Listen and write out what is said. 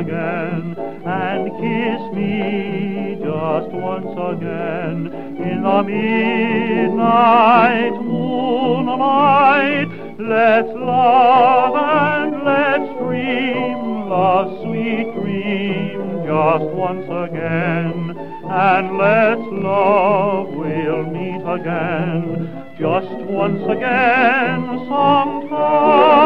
again and kiss me just once again in the midnight moonlight. Let's love and let's dream love's sweet dream just once again. And let's love, we'll meet again, just once again sometime.